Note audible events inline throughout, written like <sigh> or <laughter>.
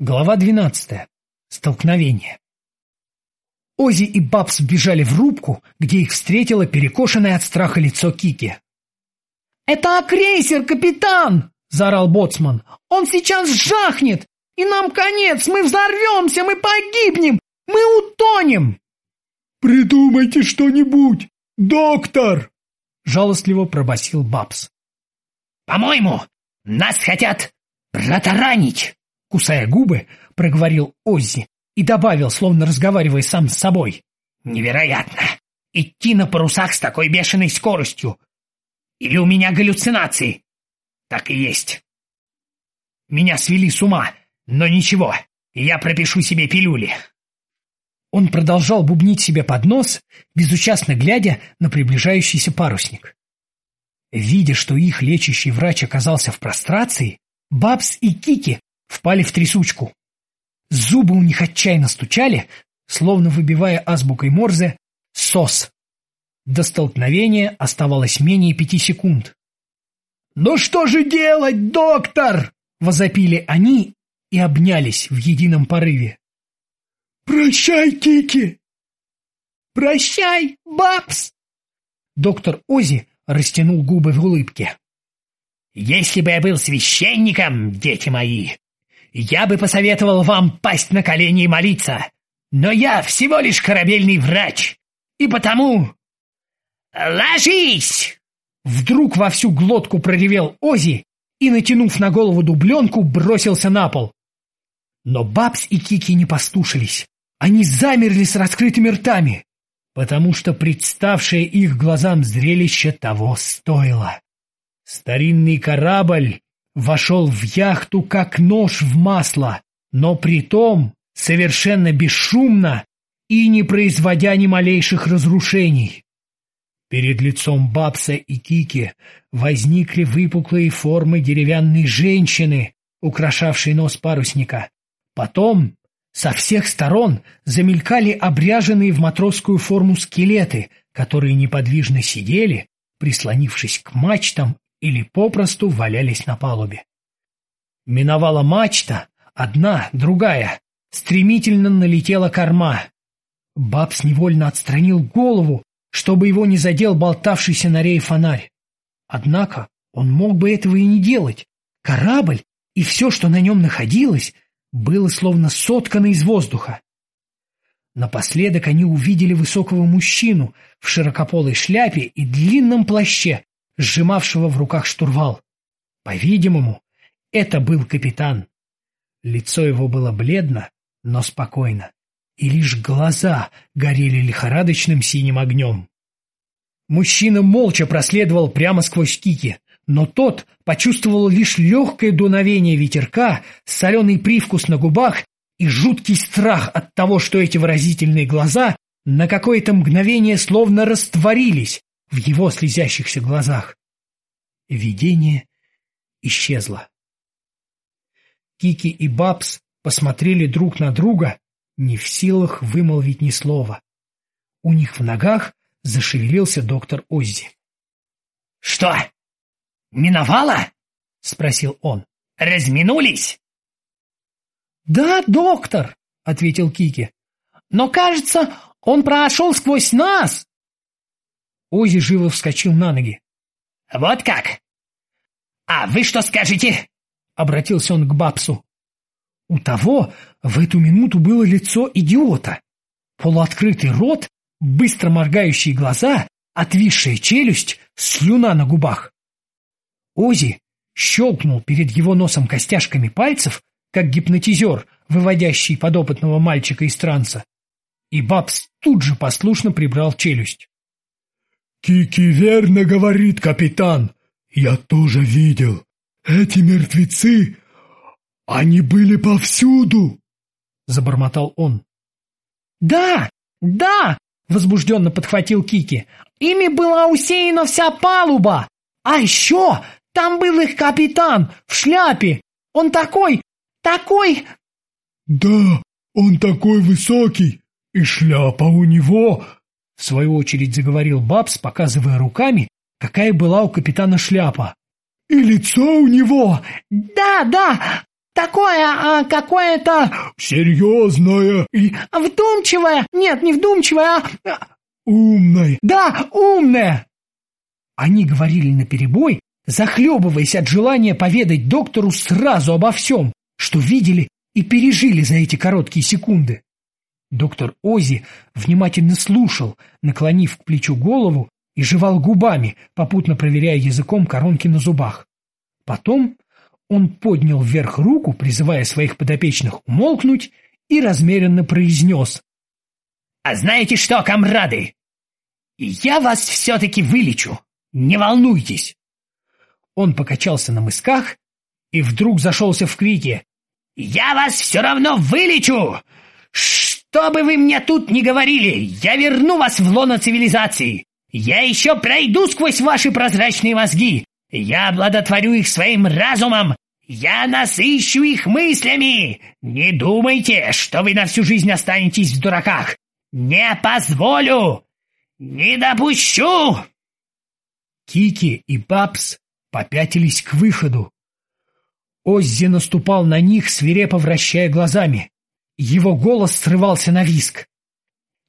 Глава 12. Столкновение. Ози и Бабс бежали в рубку, где их встретило перекошенное от страха лицо Кики. «Это крейсер, капитан!» — заорал боцман. «Он сейчас жахнет, и нам конец! Мы взорвемся, мы погибнем, мы утонем!» «Придумайте что-нибудь, доктор!» — жалостливо пробасил Бабс. «По-моему, нас хотят протаранить!» Кусая губы, проговорил Оззи и добавил, словно разговаривая сам с собой. «Невероятно! Идти на парусах с такой бешеной скоростью! Или у меня галлюцинации?» «Так и есть. Меня свели с ума, но ничего, я пропишу себе пилюли». Он продолжал бубнить себе под нос, безучастно глядя на приближающийся парусник. Видя, что их лечащий врач оказался в прострации, Бабс и Кики впали в трясучку. Зубы у них отчаянно стучали, словно выбивая азбукой Морзе «СОС». До столкновения оставалось менее пяти секунд. «Ну что же делать, доктор?» — возопили они и обнялись в едином порыве. «Прощай, Кики!» «Прощай, Бабс!» Доктор Ози растянул губы в улыбке. «Если бы я был священником, дети мои, я бы посоветовал вам пасть на колени и молиться, но я всего лишь корабельный врач, и потому... Ложись!» Вдруг во всю глотку проревел Ози и, натянув на голову дубленку, бросился на пол. Но Бабс и Кики не послушались. Они замерли с раскрытыми ртами, потому что представшее их глазам зрелище того стоило. Старинный корабль вошел в яхту как нож в масло, но при том совершенно бесшумно и не производя ни малейших разрушений. Перед лицом Бабса и Кики возникли выпуклые формы деревянной женщины, украшавшей нос парусника. Потом со всех сторон замелькали обряженные в матросскую форму скелеты, которые неподвижно сидели, прислонившись к мачтам или попросту валялись на палубе. Миновала мачта, одна, другая, стремительно налетела корма. Бабс невольно отстранил голову, чтобы его не задел болтавшийся на рее фонарь. Однако он мог бы этого и не делать. Корабль и все, что на нем находилось, было словно соткано из воздуха. Напоследок они увидели высокого мужчину в широкополой шляпе и длинном плаще, сжимавшего в руках штурвал. По-видимому, это был капитан. Лицо его было бледно, но спокойно, и лишь глаза горели лихорадочным синим огнем. Мужчина молча проследовал прямо сквозь кики, но тот почувствовал лишь легкое дуновение ветерка, соленый привкус на губах и жуткий страх от того, что эти выразительные глаза на какое-то мгновение словно растворились, в его слезящихся глазах. Видение исчезло. Кики и Бабс посмотрели друг на друга, не в силах вымолвить ни слова. У них в ногах зашевелился доктор Оззи. — Что, миновало? — спросил он. — Разминулись? — Да, доктор, — ответил Кики. — Но, кажется, он прошел сквозь нас. Ози живо вскочил на ноги. «Вот как? А вы что скажете?» — обратился он к Бабсу. У того в эту минуту было лицо идиота. Полуоткрытый рот, быстро моргающие глаза, отвисшая челюсть, слюна на губах. Ози щелкнул перед его носом костяшками пальцев, как гипнотизер, выводящий подопытного мальчика из транса. И Бабс тут же послушно прибрал челюсть. «Кики верно говорит, капитан. Я тоже видел. Эти мертвецы, они были повсюду!» Забормотал он. «Да, да!» — возбужденно подхватил Кики. «Ими была усеяна вся палуба! А еще там был их капитан в шляпе! Он такой, такой...» «Да, он такой высокий, и шляпа у него в свою очередь заговорил Бабс, показывая руками, какая была у капитана шляпа. «И лицо у него!» «Да, да! такое а, какое-то... Серьезное и... Вдумчивое. Нет, не вдумчивое, а... Умное. Да, умное. Они говорили наперебой, захлебываясь от желания поведать доктору сразу обо всем, что видели и пережили за эти короткие секунды. Доктор Ози внимательно слушал, наклонив к плечу голову и жевал губами, попутно проверяя языком коронки на зубах. Потом он поднял вверх руку, призывая своих подопечных умолкнуть, и размеренно произнес. «А знаете что, комрады? Я вас все-таки вылечу. Не волнуйтесь!» Он покачался на мысках и вдруг зашелся в крике. «Я вас все равно вылечу! Что бы вы мне тут ни говорили, я верну вас в лоно цивилизации! Я еще пройду сквозь ваши прозрачные мозги! Я обладотворю их своим разумом! Я насыщу их мыслями! Не думайте, что вы на всю жизнь останетесь в дураках! Не позволю! Не допущу!» Кики и Папс попятились к выходу. Оззи наступал на них, свирепо вращая глазами. Его голос срывался на виск.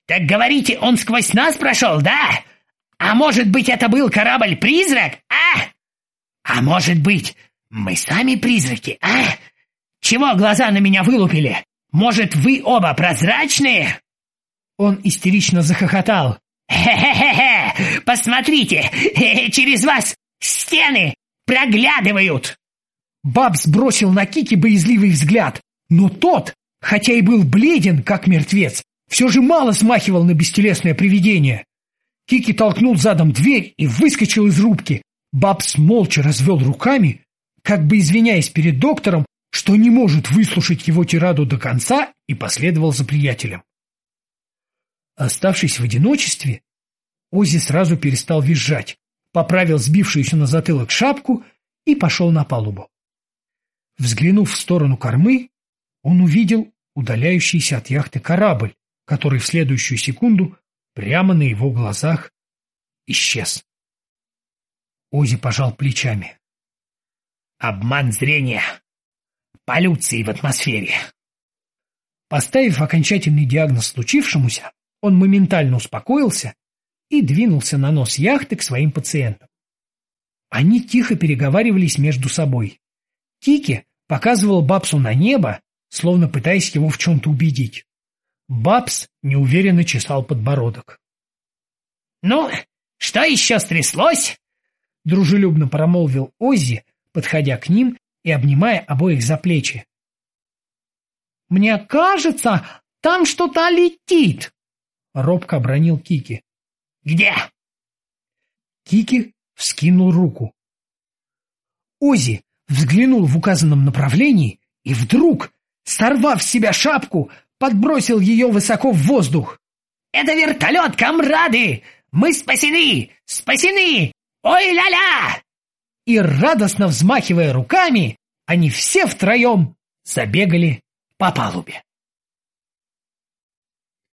«Так говорите, он сквозь нас прошел, да? А может быть, это был корабль-призрак, а? А может быть, мы сами призраки, а? Чего глаза на меня вылупили? Может, вы оба прозрачные?» Он истерично захохотал. «Хе-хе-хе! Посмотрите! <laughs> Через вас стены проглядывают!» Бабс бросил на Кики боязливый взгляд, но тот, хотя и был бледен, как мертвец, все же мало смахивал на бестелесное привидение. Кики толкнул задом дверь и выскочил из рубки. Бабс молча развел руками, как бы извиняясь перед доктором, что не может выслушать его тираду до конца, и последовал за приятелем. Оставшись в одиночестве, Оззи сразу перестал визжать, поправил сбившуюся на затылок шапку и пошел на палубу. Взглянув в сторону кормы, он увидел удаляющийся от яхты корабль, который в следующую секунду прямо на его глазах исчез. Ози пожал плечами. «Обман зрения! Полюции в атмосфере!» Поставив окончательный диагноз случившемуся, он моментально успокоился и двинулся на нос яхты к своим пациентам. Они тихо переговаривались между собой. Кики показывал Бабсу на небо, словно пытаясь его в чем-то убедить. Бабс неуверенно чесал подбородок. «Ну, что еще стряслось?» — дружелюбно промолвил Оззи, подходя к ним и обнимая обоих за плечи. «Мне кажется, там что-то летит!» — робко обронил Кики. «Где?» Кики вскинул руку. Ози взглянул в указанном направлении и вдруг, сорвав с себя шапку, подбросил ее высоко в воздух. «Это вертолет, комрады! Мы спасены! Спасены! Ой-ля-ля!» И радостно взмахивая руками, они все втроем забегали по палубе.